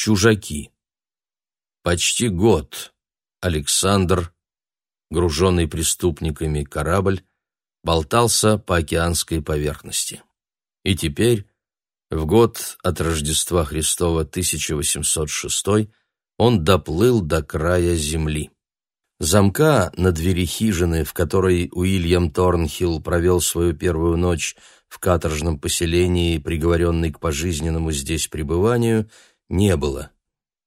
Чужаки. Почти год Александр, груженный преступниками корабль, болтался по океанской поверхности. И теперь, в год от Рождества Христова 1806, он доплыл до края земли. Замка на двери хижины, в которой Уильям Торнхилл провел свою первую ночь в каторжном поселении, приговоренный к пожизненному здесь пребыванию, не было.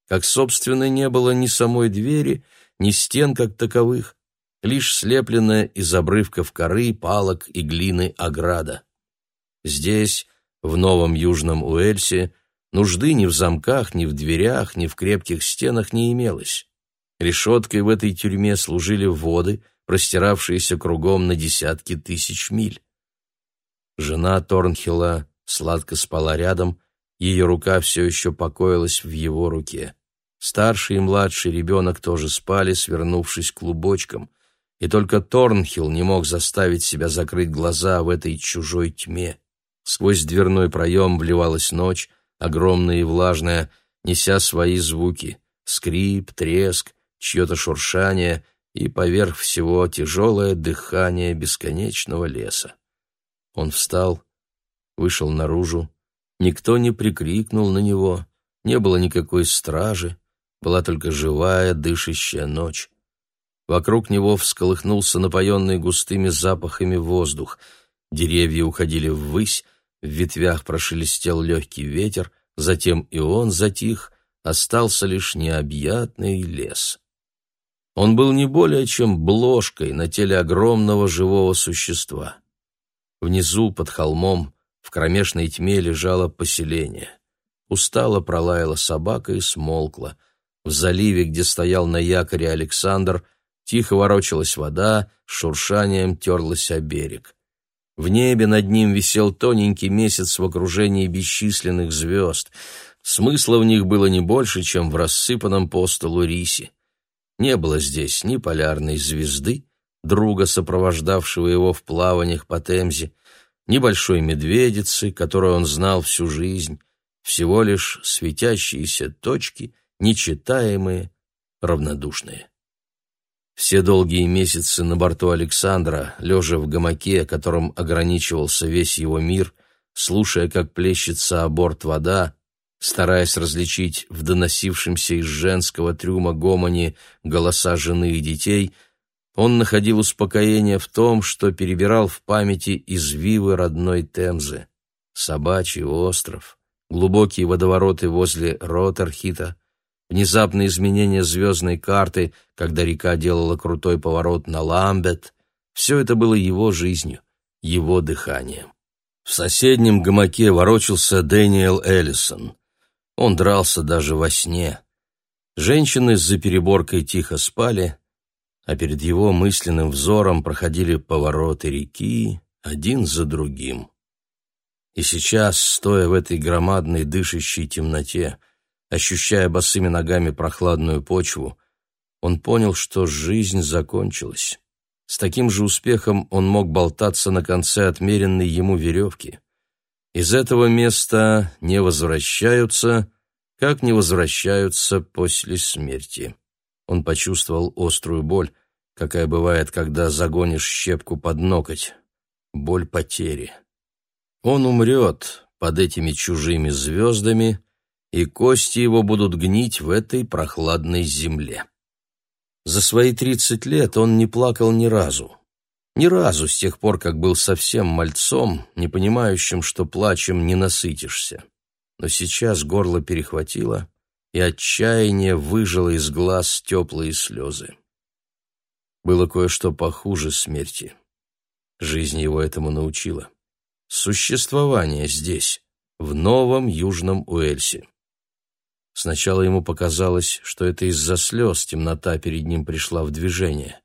Как, собственно, не было ни самой двери, ни стен как таковых, лишь слепленная из обрывков коры, палок и глины ограда. Здесь, в Новом Южном Уэльсе, нужды ни в замках, ни в дверях, ни в крепких стенах не имелось. Решеткой в этой тюрьме служили воды, простиравшиеся кругом на десятки тысяч миль. Жена Торнхилла сладко спала рядом, ее рука все еще покоилась в его руке. Старший и младший ребенок тоже спали, свернувшись клубочком, и только Торнхилл не мог заставить себя закрыть глаза в этой чужой тьме. Сквозь дверной проем вливалась ночь, огромная и влажная, неся свои звуки — скрип, треск, чье-то шуршание и поверх всего тяжелое дыхание бесконечного леса. Он встал, вышел наружу, никто не прикрикнул на него, не было никакой стражи, была только живая, дышащая ночь. Вокруг него всколыхнулся напоенный густыми запахами воздух. Деревья уходили ввысь, в ветвях прошелестел легкий ветер, затем и он затих, остался лишь необъятный лес. Он был не более чем бложкой на теле огромного живого существа. Внизу, под холмом, в кромешной тьме лежало поселение. Устало пролаяла собака и смолкла. В заливе, где стоял на якоре Александр, тихо ворочалась вода, шуршанием терлась о берег. В небе над ним висел тоненький месяц в окружении бесчисленных звезд. Смысла в них было не больше, чем в рассыпанном по столу рисе. Не было здесь ни полярной звезды, друга, сопровождавшего его в плаваниях по Темзе, ни большой медведицы, которую он знал всю жизнь, всего лишь светящиеся точки, нечитаемые, равнодушные. Все долгие месяцы на борту Александра, лежа в гамаке, которым ограничивался весь его мир, слушая, как плещется о борт вода, стараясь различить в доносившемся из женского трюма гомоне голоса жены и детей, он находил успокоение в том, что перебирал в памяти извивы родной Темзы, собачий остров, глубокие водовороты возле Роттерхита, внезапные изменения звездной карты, когда река делала крутой поворот на Ламбет, все это было его жизнью, его дыханием. В соседнем гамаке ворочался Дэниел Эллисон. Он дрался даже во сне. Женщины за переборкой тихо спали, а перед его мысленным взором проходили повороты реки один за другим. И сейчас, стоя в этой громадной дышащей темноте, ощущая босыми ногами прохладную почву, он понял, что жизнь закончилась. С таким же успехом он мог болтаться на конце отмеренной ему веревки. Из этого места не возвращаются, как не возвращаются после смерти. Он почувствовал острую боль, какая бывает, когда загонишь щепку под ноготь. Боль потери. Он умрет под этими чужими звездами, и кости его будут гнить в этой прохладной земле. За свои тридцать лет он не плакал ни разу. Ни разу с тех пор, как был совсем мальцом, не понимающим, что плачем не насытишься. Но сейчас горло перехватило, и отчаяние выжило из глаз теплые слезы. Было кое-что похуже смерти. Жизнь его этому научила. Существование здесь, в новом Южном Уэльсе. Сначала ему показалось, что это из-за слез темнота перед ним пришла в движение.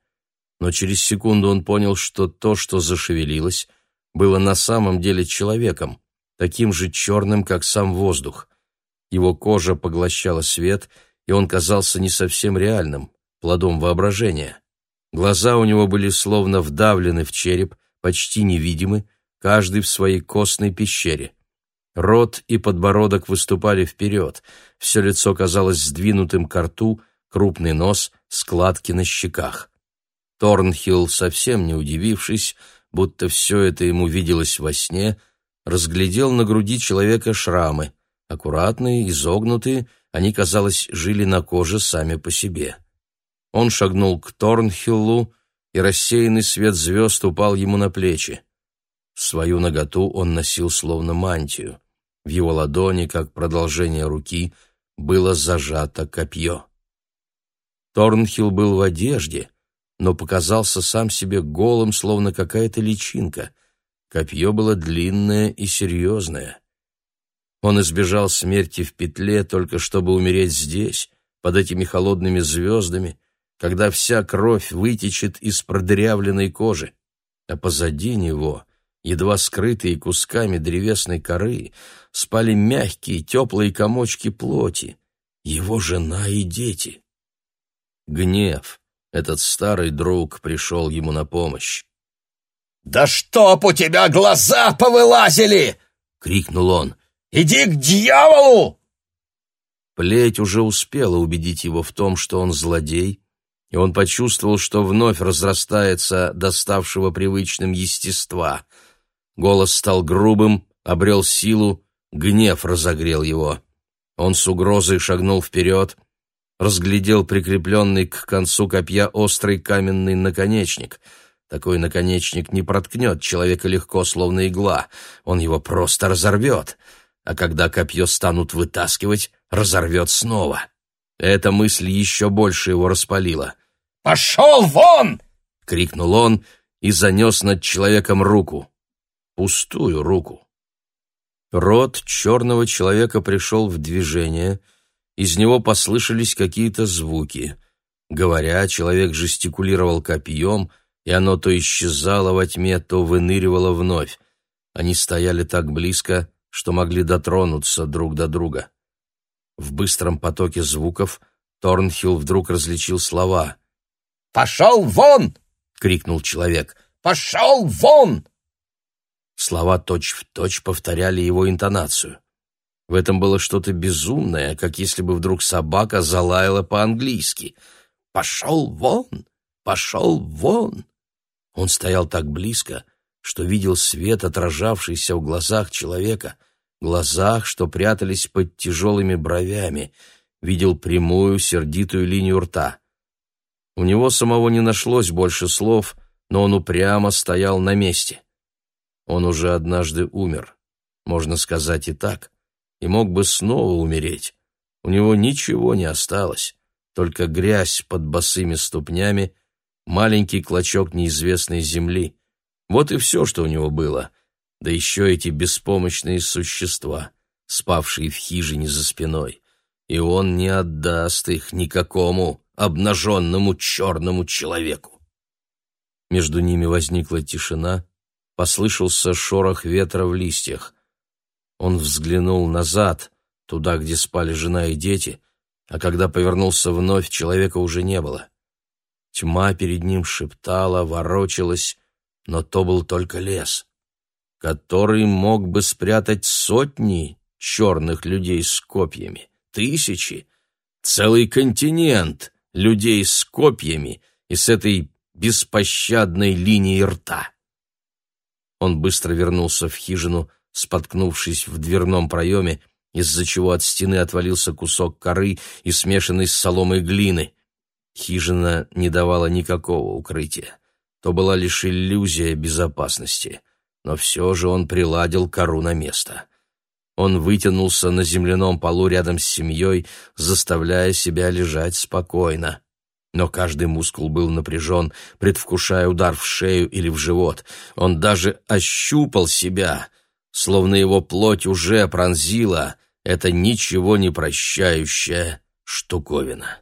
Но через секунду он понял, что то, что зашевелилось, было на самом деле человеком, таким же черным, как сам воздух. Его кожа поглощала свет, и он казался не совсем реальным, плодом воображения. Глаза у него были словно вдавлены в череп, почти невидимы, каждый в своей костной пещере. Рот и подбородок выступали вперед, все лицо казалось сдвинутым к рту, крупный нос, складки на щеках. Торнхилл, совсем не удивившись, будто все это ему виделось во сне, разглядел на груди человека шрамы. Аккуратные, изогнутые, они, казалось, жили на коже сами по себе. Он шагнул к Торнхиллу, и рассеянный свет звезд упал ему на плечи. Свою наготу он носил словно мантию. В его ладони, как продолжение руки, было зажато копье. Торнхилл был в одежде, но показался сам себе голым, словно какая-то личинка. Копье было длинное и серьезное. Он избежал смерти в петле только чтобы умереть здесь, под этими холодными звездами, когда вся кровь вытечет из продырявленной кожи, а позади него, едва скрытые кусками древесной коры, спали мягкие теплые комочки плоти, его жена и дети. Гнев, этот старый друг, пришел ему на помощь. «Да чтоб у тебя глаза повылазили!» — крикнул он. «Иди к дьяволу!» Плеть уже успела убедить его в том, что он злодей, и он почувствовал, что вновь разрастается доставшего привычным естества. Голос стал грубым, обрел силу, гнев разогрел его. Он с угрозой шагнул вперед, разглядел прикрепленный к концу копья острый каменный наконечник. Такой наконечник не проткнет человека легко, словно игла, он его просто разорвет, а когда копье станут вытаскивать, разорвет снова. Эта мысль еще больше его распалила. «Пошел вон!» — крикнул он и занес над человеком руку. Пустую руку. Рот черного человека пришел в движение, из него послышались какие-то звуки. Говоря, человек жестикулировал копьем, и оно то исчезало во тьме, то выныривало вновь. Они стояли так близко, что могли дотронуться друг до друга. В быстром потоке звуков Торнхилл вдруг различил слова. «Пошел вон!» — крикнул человек. «Пошел вон!» Слова точь-в-точь точь повторяли его интонацию. В этом было что-то безумное, как если бы вдруг собака залаяла по-английски. «Пошел вон! Пошел вон!» Он стоял так близко, что видел свет, отражавшийся в глазах человека, глазах, что прятались под тяжелыми бровями, видел прямую, сердитую линию рта. У него самого не нашлось больше слов, но он упрямо стоял на месте. Он уже однажды умер, можно сказать и так, и мог бы снова умереть. У него ничего не осталось, только грязь под босыми ступнями, маленький клочок неизвестной земли. Вот и все, что у него было — да еще эти беспомощные существа, спавшие в хижине за спиной. И он не отдаст их никакому обнаженному черному человеку. Между ними возникла тишина, послышался шорох ветра в листьях. Он взглянул назад, туда, где спали жена и дети, а когда повернулся вновь, человека уже не было. Тьма перед ним шептала, ворочалась, но то был только лес который мог бы спрятать сотни черных людей с копьями, тысячи, целый континент людей с копьями и с этой беспощадной линией рта. Он быстро вернулся в хижину, споткнувшись в дверном проеме, из-за чего от стены отвалился кусок коры и смешанной с соломой глины. Хижина не давала никакого укрытия. То была лишь иллюзия безопасности но все же он приладил кору на место. Он вытянулся на земляном полу рядом с семьей, заставляя себя лежать спокойно. Но каждый мускул был напряжен, предвкушая удар в шею или в живот. Он даже ощупал себя, словно его плоть уже пронзила эта ничего не прощающая штуковина.